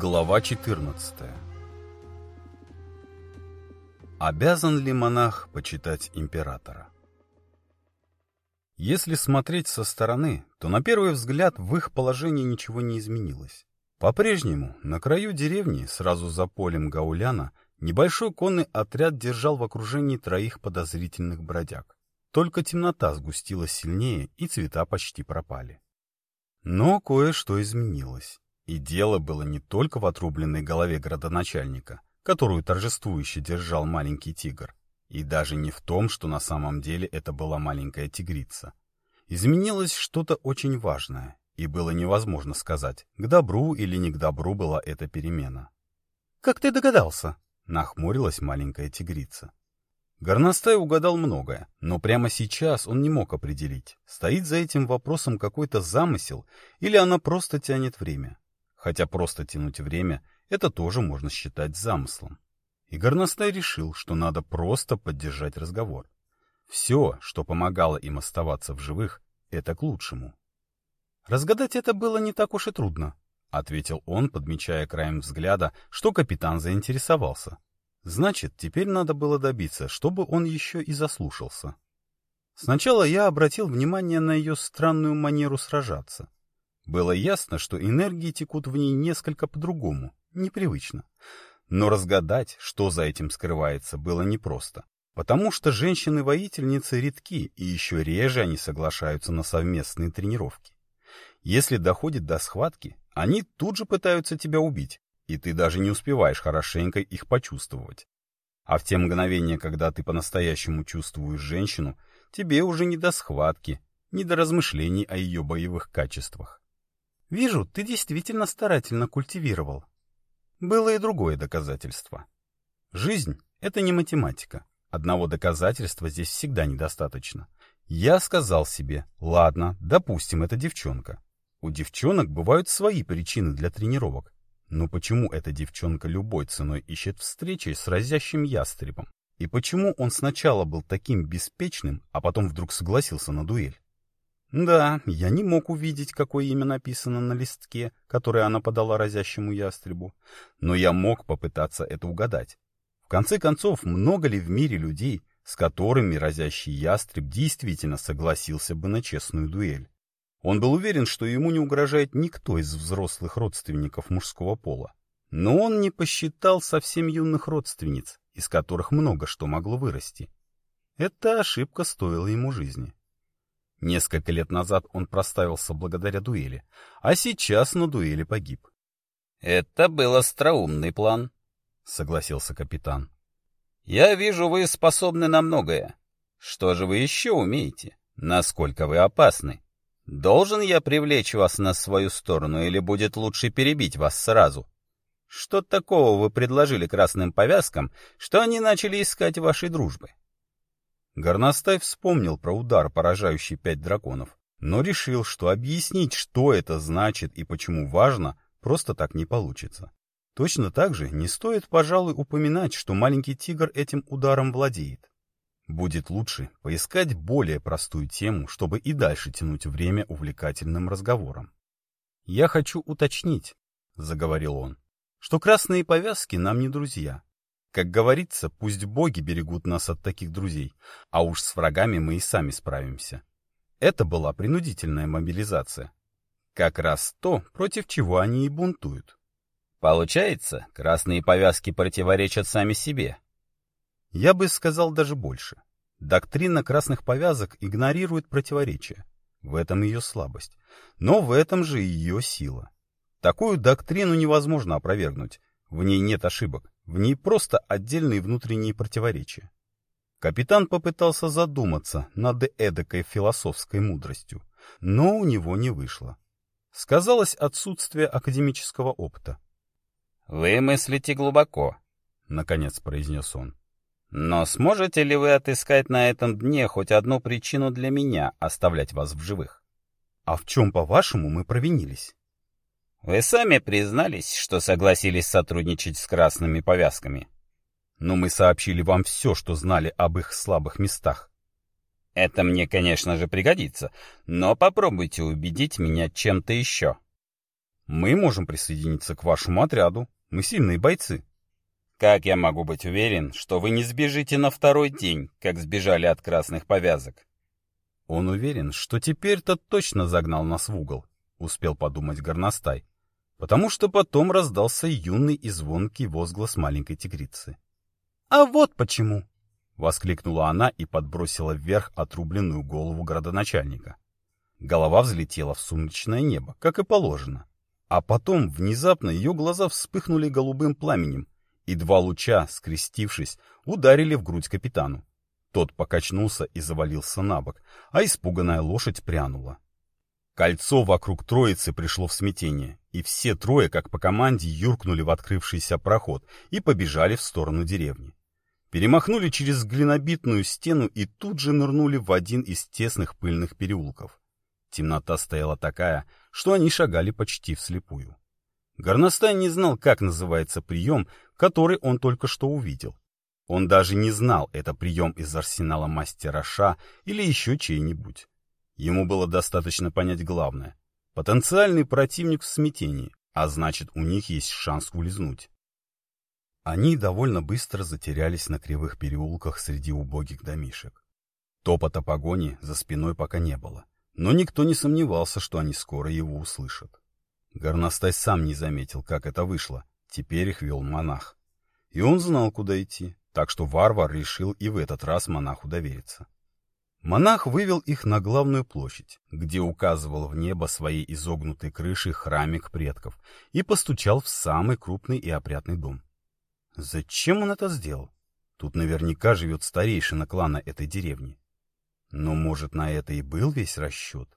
Глава 14 Обязан ли монах почитать императора? Если смотреть со стороны, то на первый взгляд в их положении ничего не изменилось. По-прежнему, на краю деревни, сразу за полем Гауляна, небольшой конный отряд держал в окружении троих подозрительных бродяг. Только темнота сгустилась сильнее, и цвета почти пропали. Но кое-что изменилось. И дело было не только в отрубленной голове градоначальника, которую торжествующе держал маленький тигр, и даже не в том, что на самом деле это была маленькая тигрица. Изменилось что-то очень важное, и было невозможно сказать, к добру или не к добру была эта перемена. — Как ты догадался? — нахмурилась маленькая тигрица. Горностай угадал многое, но прямо сейчас он не мог определить, стоит за этим вопросом какой-то замысел или она просто тянет время. Хотя просто тянуть время — это тоже можно считать замыслом. И Горностай решил, что надо просто поддержать разговор. Все, что помогало им оставаться в живых, это к лучшему. «Разгадать это было не так уж и трудно», — ответил он, подмечая краем взгляда, что капитан заинтересовался. Значит, теперь надо было добиться, чтобы он еще и заслушался. Сначала я обратил внимание на ее странную манеру сражаться. Было ясно, что энергии текут в ней несколько по-другому, непривычно. Но разгадать, что за этим скрывается, было непросто. Потому что женщины-воительницы редки, и еще реже они соглашаются на совместные тренировки. Если доходит до схватки, они тут же пытаются тебя убить, и ты даже не успеваешь хорошенько их почувствовать. А в те мгновения, когда ты по-настоящему чувствуешь женщину, тебе уже не до схватки, не до размышлений о ее боевых качествах. Вижу, ты действительно старательно культивировал. Было и другое доказательство. Жизнь — это не математика. Одного доказательства здесь всегда недостаточно. Я сказал себе, ладно, допустим, это девчонка. У девчонок бывают свои причины для тренировок. Но почему эта девчонка любой ценой ищет встречи с разящим ястребом? И почему он сначала был таким беспечным, а потом вдруг согласился на дуэль? Да, я не мог увидеть, какое имя написано на листке, который она подала разящему ястребу, но я мог попытаться это угадать. В конце концов, много ли в мире людей, с которыми разящий ястреб действительно согласился бы на честную дуэль? Он был уверен, что ему не угрожает никто из взрослых родственников мужского пола. Но он не посчитал совсем юных родственниц, из которых много что могло вырасти. Эта ошибка стоила ему жизни. Несколько лет назад он проставился благодаря дуэли, а сейчас на дуэли погиб. — Это был остроумный план, — согласился капитан. — Я вижу, вы способны на многое. Что же вы еще умеете? Насколько вы опасны? Должен я привлечь вас на свою сторону или будет лучше перебить вас сразу? Что такого вы предложили красным повязкам, что они начали искать вашей дружбы? Горностай вспомнил про удар, поражающий пять драконов, но решил, что объяснить, что это значит и почему важно, просто так не получится. Точно так же не стоит, пожалуй, упоминать, что маленький тигр этим ударом владеет. Будет лучше поискать более простую тему, чтобы и дальше тянуть время увлекательным разговором. «Я хочу уточнить», — заговорил он, — «что красные повязки нам не друзья. Как говорится, пусть боги берегут нас от таких друзей, а уж с врагами мы и сами справимся. Это была принудительная мобилизация. Как раз то, против чего они и бунтуют. Получается, красные повязки противоречат сами себе. Я бы сказал даже больше. Доктрина красных повязок игнорирует противоречия. В этом ее слабость. Но в этом же ее сила. Такую доктрину невозможно опровергнуть. В ней нет ошибок. В ней просто отдельные внутренние противоречия. Капитан попытался задуматься над эдакой философской мудростью, но у него не вышло. Сказалось отсутствие академического опыта. «Вы мыслите глубоко», — наконец произнес он. «Но сможете ли вы отыскать на этом дне хоть одну причину для меня оставлять вас в живых?» «А в чем, по-вашему, мы провинились?» Вы сами признались, что согласились сотрудничать с красными повязками. Но мы сообщили вам все, что знали об их слабых местах. Это мне, конечно же, пригодится, но попробуйте убедить меня чем-то еще. Мы можем присоединиться к вашему отряду. Мы сильные бойцы. Как я могу быть уверен, что вы не сбежите на второй день, как сбежали от красных повязок? Он уверен, что теперь-то точно загнал нас в угол, успел подумать горностай, потому что потом раздался юный и звонкий возглас маленькой тигрицы. «А вот почему!» — воскликнула она и подбросила вверх отрубленную голову градоначальника. Голова взлетела в сумрачное небо, как и положено. А потом внезапно ее глаза вспыхнули голубым пламенем, и два луча, скрестившись, ударили в грудь капитану. Тот покачнулся и завалился на бок, а испуганная лошадь прянула. Кольцо вокруг троицы пришло в смятение, и все трое, как по команде, юркнули в открывшийся проход и побежали в сторону деревни. Перемахнули через глинобитную стену и тут же нырнули в один из тесных пыльных переулков. Темнота стояла такая, что они шагали почти вслепую. Горностай не знал, как называется прием, который он только что увидел. Он даже не знал, это прием из арсенала мастера Ша или еще чей-нибудь. Ему было достаточно понять главное. Потенциальный противник в смятении, а значит, у них есть шанс улизнуть. Они довольно быстро затерялись на кривых переулках среди убогих домишек. Топота погони за спиной пока не было, но никто не сомневался, что они скоро его услышат. Горностай сам не заметил, как это вышло. Теперь их вел монах. И он знал, куда идти, так что варвар решил и в этот раз монаху довериться. Монах вывел их на главную площадь, где указывал в небо своей изогнутой крышей храмик предков и постучал в самый крупный и опрятный дом. Зачем он это сделал? Тут наверняка живет старейшина клана этой деревни. Но, может, на это и был весь расчет?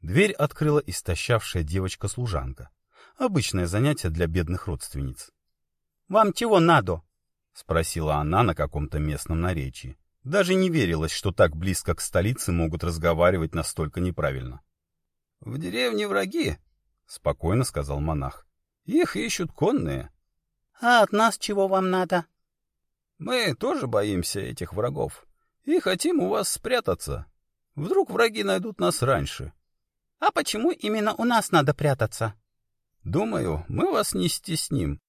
Дверь открыла истощавшая девочка-служанка. Обычное занятие для бедных родственниц. «Вам чего надо?» — спросила она на каком-то местном наречии. Даже не верилось, что так близко к столице могут разговаривать настолько неправильно. — В деревне враги, — спокойно сказал монах. — Их ищут конные. — А от нас чего вам надо? — Мы тоже боимся этих врагов и хотим у вас спрятаться. Вдруг враги найдут нас раньше. А почему именно у нас надо прятаться? Думаю, мы вас не стесним.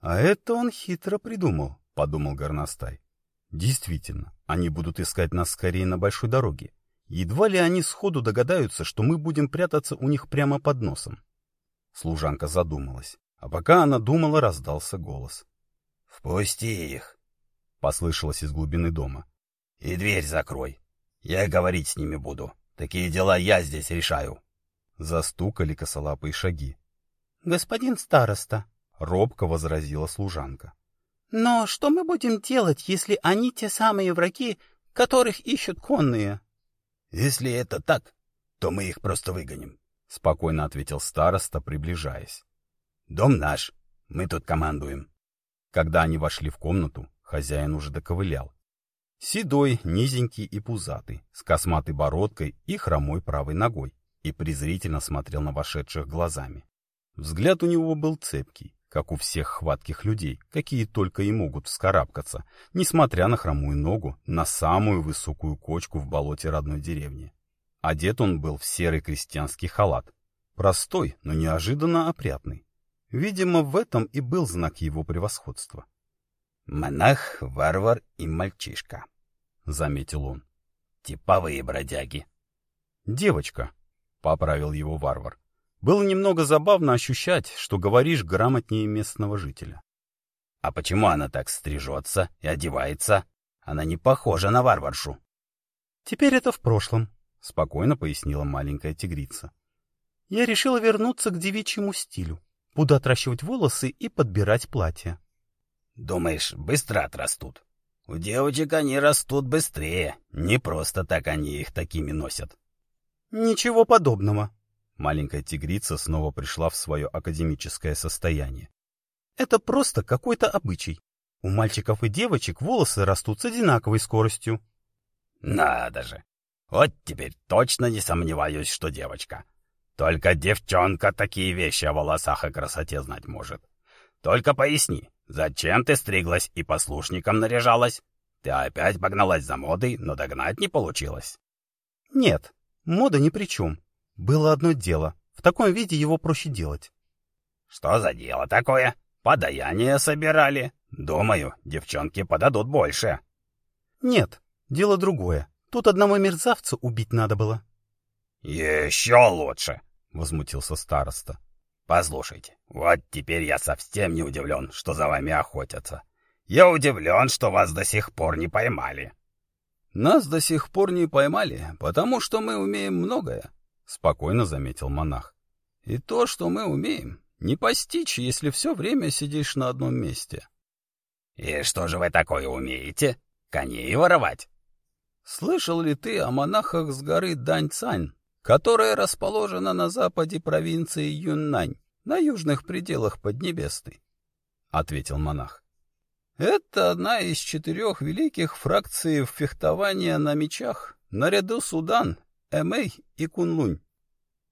А это он хитро придумал, подумал Горностай. Действительно, они будут искать нас скорее на большой дороге. Едва ли они сходу догадаются, что мы будем прятаться у них прямо под носом. Служанка задумалась, а пока она думала, раздался голос. — Впусти их! — послышалось из глубины дома. — И дверь закрой. Я говорить с ними буду. Такие дела я здесь решаю. Застукали косолапые шаги. — Господин староста, — робко возразила служанка. — Но что мы будем делать, если они те самые враги, которых ищут конные? — Если это так, то мы их просто выгоним, — спокойно ответил староста, приближаясь. — Дом наш, мы тут командуем. Когда они вошли в комнату, хозяин уже доковылял. Седой, низенький и пузатый, с косматой бородкой и хромой правой ногой, и презрительно смотрел на вошедших глазами. Взгляд у него был цепкий, как у всех хватких людей, какие только и могут вскарабкаться, несмотря на хромую ногу, на самую высокую кочку в болоте родной деревни. Одет он был в серый крестьянский халат. Простой, но неожиданно опрятный. Видимо, в этом и был знак его превосходства. «Монах, варвар и мальчишка», — заметил он. «Типовые бродяги». «Девочка», — поправил его варвар. Было немного забавно ощущать, что говоришь грамотнее местного жителя. «А почему она так стрижется и одевается? Она не похожа на варваршу». «Теперь это в прошлом», — спокойно пояснила маленькая тигрица. «Я решила вернуться к девичьему стилю. Буду отращивать волосы и подбирать платья». Думаешь, быстро отрастут? У девочек они растут быстрее. Не просто так они их такими носят. Ничего подобного. Маленькая тигрица снова пришла в свое академическое состояние. Это просто какой-то обычай. У мальчиков и девочек волосы растут с одинаковой скоростью. Надо же. Вот теперь точно не сомневаюсь, что девочка. Только девчонка такие вещи о волосах и красоте знать может. Только поясни, Зачем ты стриглась и послушником наряжалась? Ты опять погналась за модой, но догнать не получилось. Нет, мода ни при чем. Было одно дело. В таком виде его проще делать. Что за дело такое? Подаяние собирали. Думаю, девчонки подадут больше. Нет, дело другое. Тут одного мерзавца убить надо было. Еще лучше, возмутился староста. Послушайте, вот теперь я совсем не удивлен, что за вами охотятся. Я удивлен, что вас до сих пор не поймали. Нас до сих пор не поймали, потому что мы умеем многое, спокойно заметил монах. И то, что мы умеем, не постичь, если все время сидишь на одном месте. И что же вы такое умеете? Коней воровать? Слышал ли ты о монахах с горы Даньцань, которая расположена на западе провинции Юннань, на южных пределах Поднебесной? — ответил монах. Это одна из четырех великих фракций фехтования на мечах, наряду с Удан, Эмэй и Кунлунь.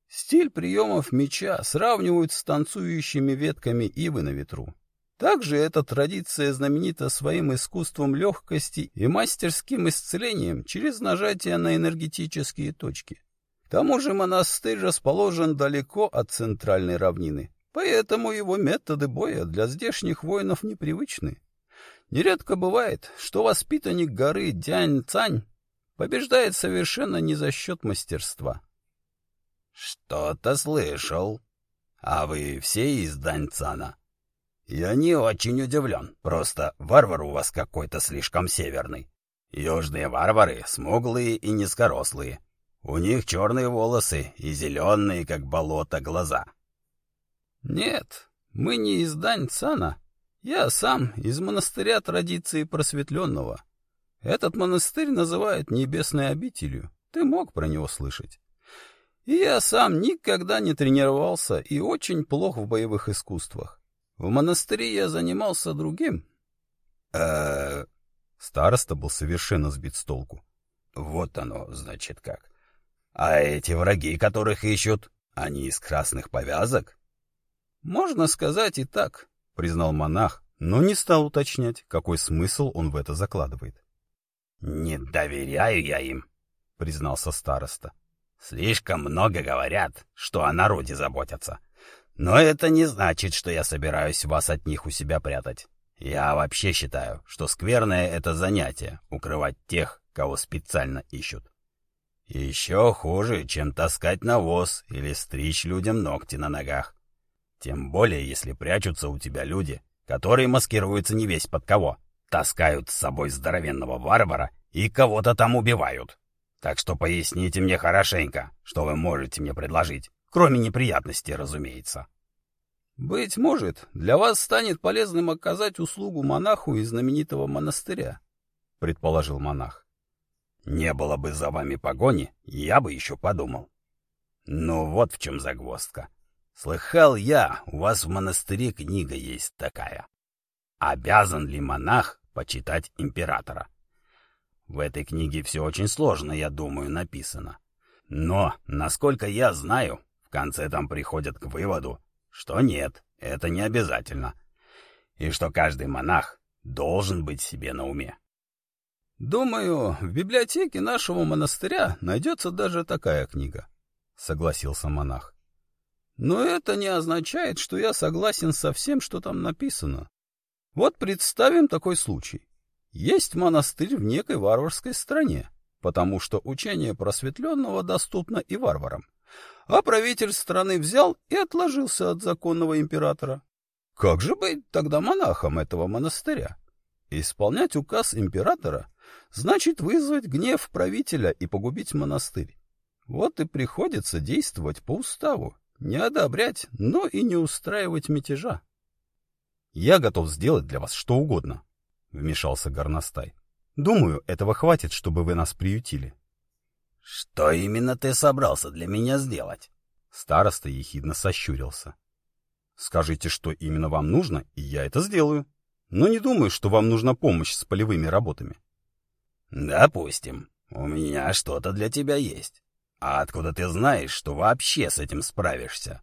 Стиль приемов меча сравнивают с танцующими ветками ивы на ветру. Также эта традиция знаменита своим искусством легкости и мастерским исцелением через нажатие на энергетические точки. К тому же монастырь расположен далеко от центральной равнины, поэтому его методы боя для здешних воинов непривычны. Нередко бывает, что воспитанник горы Дянь-Цань побеждает совершенно не за счет мастерства. — Что-то слышал. А вы все из Даньцана? — Я не очень удивлен, просто варвар у вас какой-то слишком северный. Южные варвары смуглые и низкорослые. У них черные волосы и зеленые, как болото, глаза. — Нет, мы не из Даньцана, я сам из монастыря традиции просветленного. Этот монастырь называют небесной обителью. Ты мог про него слышать. И я сам никогда не тренировался и очень плох в боевых искусствах. В монастыре я занимался другим. э Староста был совершенно сбит с толку. Вот оно, значит, как. А эти враги, которых ищут, они из красных повязок? Можно сказать и так. — признал монах, но не стал уточнять, какой смысл он в это закладывает. — Не доверяю я им, — признался староста. — Слишком много говорят, что о народе заботятся. Но это не значит, что я собираюсь вас от них у себя прятать. Я вообще считаю, что скверное — это занятие — укрывать тех, кого специально ищут. Еще хуже, чем таскать навоз или стричь людям ногти на ногах. Тем более, если прячутся у тебя люди, которые маскируются не весь под кого, таскают с собой здоровенного варвара и кого-то там убивают. Так что поясните мне хорошенько, что вы можете мне предложить, кроме неприятностей, разумеется. Быть может, для вас станет полезным оказать услугу монаху из знаменитого монастыря, предположил монах. Не было бы за вами погони, я бы еще подумал. Но вот в чем загвоздка. Слыхал я, у вас в монастыре книга есть такая. Обязан ли монах почитать императора? В этой книге все очень сложно, я думаю, написано. Но, насколько я знаю, в конце там приходят к выводу, что нет, это не обязательно. И что каждый монах должен быть себе на уме. Думаю, в библиотеке нашего монастыря найдется даже такая книга, согласился монах. Но это не означает, что я согласен со всем, что там написано. Вот представим такой случай. Есть монастырь в некой варварской стране, потому что учение просветленного доступно и варварам. А правитель страны взял и отложился от законного императора. Как же быть тогда монахом этого монастыря? Исполнять указ императора значит вызвать гнев правителя и погубить монастырь. Вот и приходится действовать по уставу, не одобрять, но и не устраивать мятежа. — Я готов сделать для вас что угодно, — вмешался Горностай. — Думаю, этого хватит, чтобы вы нас приютили. — Что именно ты собрался для меня сделать? Староста ехидно сощурился. — Скажите, что именно вам нужно, и я это сделаю. Но не думаю, что вам нужна помощь с полевыми работами. — Допустим, у меня что-то для тебя есть. А откуда ты знаешь, что вообще с этим справишься?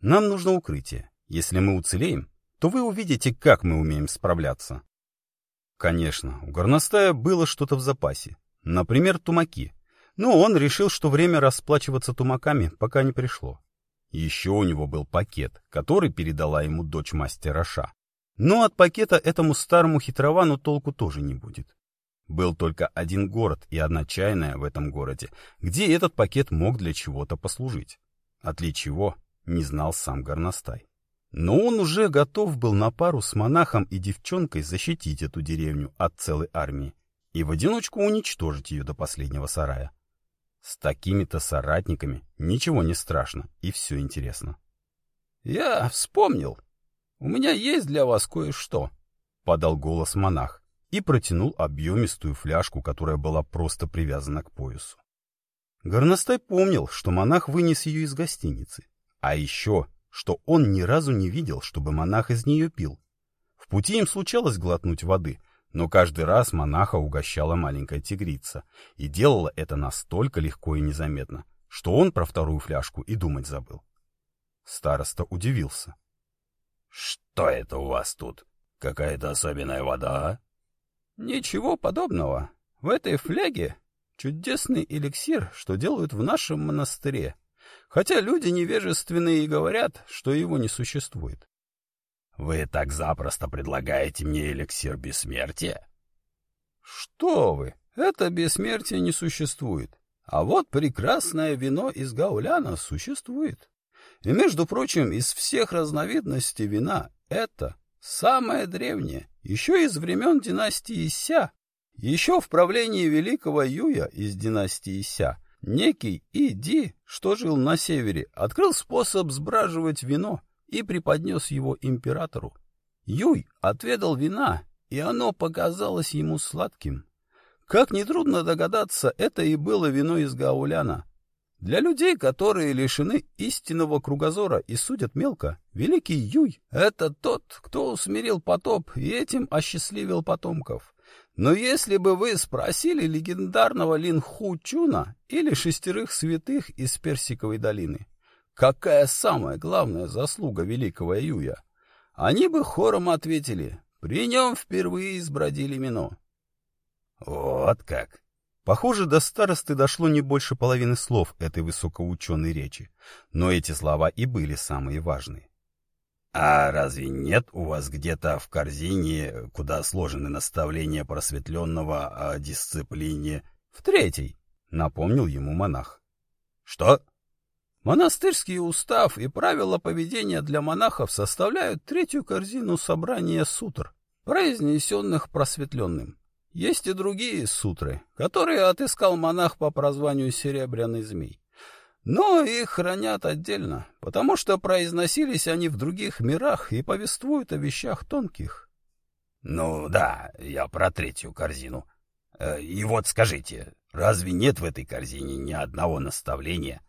Нам нужно укрытие. Если мы уцелеем, то вы увидите, как мы умеем справляться. Конечно, у горностая было что-то в запасе. Например, тумаки. Но он решил, что время расплачиваться тумаками пока не пришло. Еще у него был пакет, который передала ему дочь мастера Ша. Но от пакета этому старому хитровану толку тоже не будет. Был только один город и одна чайная в этом городе, где этот пакет мог для чего-то послужить. От ли чего, не знал сам горностай. Но он уже готов был на пару с монахом и девчонкой защитить эту деревню от целой армии и в одиночку уничтожить ее до последнего сарая. С такими-то соратниками ничего не страшно и все интересно. — Я вспомнил. У меня есть для вас кое-что, — подал голос монах и протянул объемистую фляжку, которая была просто привязана к поясу. Горностай помнил, что монах вынес ее из гостиницы, а еще, что он ни разу не видел, чтобы монах из нее пил. В пути им случалось глотнуть воды, но каждый раз монаха угощала маленькая тигрица, и делала это настолько легко и незаметно, что он про вторую фляжку и думать забыл. Староста удивился. — Что это у вас тут? Какая-то особенная вода? — Ничего подобного. В этой фляге чудесный эликсир, что делают в нашем монастыре, хотя люди невежественные и говорят, что его не существует. Вы так запросто предлагаете мне эликсир бессмертия? Что вы? Это бессмертие не существует. А вот прекрасное вино из гауляна существует. И, между прочим, из всех разновидностей вина это самое древнее, еще из времен династии Ся. Еще в правлении великого Юя из династии Ся некий Иди, что жил на севере, открыл способ сбраживать вино и преподнес его императору. Юй отведал вина, и оно показалось ему сладким. Как нетрудно догадаться, это и было вино из Гауляна. Для людей, которые лишены истинного кругозора и судят мелко, великий Юй — это тот, кто усмирил потоп и этим осчастливил потомков. Но если бы вы спросили легендарного Лин Ху Чуна или шестерых святых из Персиковой долины, Какая самая главная заслуга великого Юя? Они бы хором ответили, при нем впервые избродили Мино. Вот как! Похоже, до старосты дошло не больше половины слов этой высокоученой речи, но эти слова и были самые важные. А разве нет у вас где-то в корзине, куда сложены наставления просветленного о дисциплине? В третьей, напомнил ему монах. Что? Монастырский устав и правила поведения для монахов составляют третью корзину собрания сутр, произнесенных просветленным. Есть и другие сутры, которые отыскал монах по прозванию Серебряный Змей. Но их хранят отдельно, потому что произносились они в других мирах и повествуют о вещах тонких. Ну да, я про третью корзину. Э, и вот скажите, разве нет в этой корзине ни одного наставления,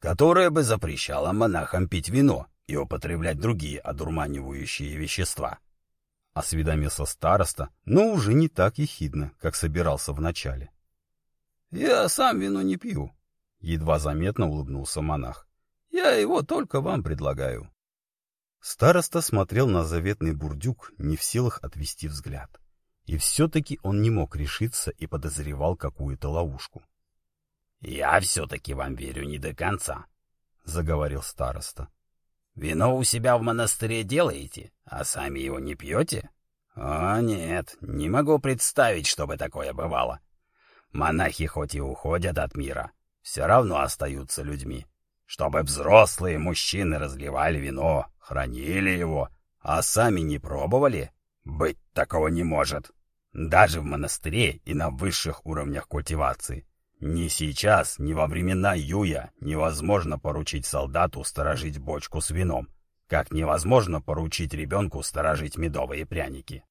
которое бы запрещало монахам пить вино и употреблять другие одурманивающие вещества. Осведомился староста, но уже не так ехидно, как собирался вначале. — Я сам вино не пью, — едва заметно улыбнулся монах. — Я его только вам предлагаю. Староста смотрел на заветный бурдюк, не в силах отвести взгляд. И все-таки он не мог решиться и подозревал какую-то ловушку. «Я все-таки вам верю не до конца», — заговорил староста. «Вино у себя в монастыре делаете, а сами его не пьете? О, нет, не могу представить, чтобы такое бывало. Монахи хоть и уходят от мира, все равно остаются людьми. Чтобы взрослые мужчины разливали вино, хранили его, а сами не пробовали, быть такого не может. Даже в монастыре и на высших уровнях культивации. Ни сейчас, ни во времена Юя невозможно поручить солдату сторожить бочку с вином, как невозможно поручить ребенку сторожить медовые пряники.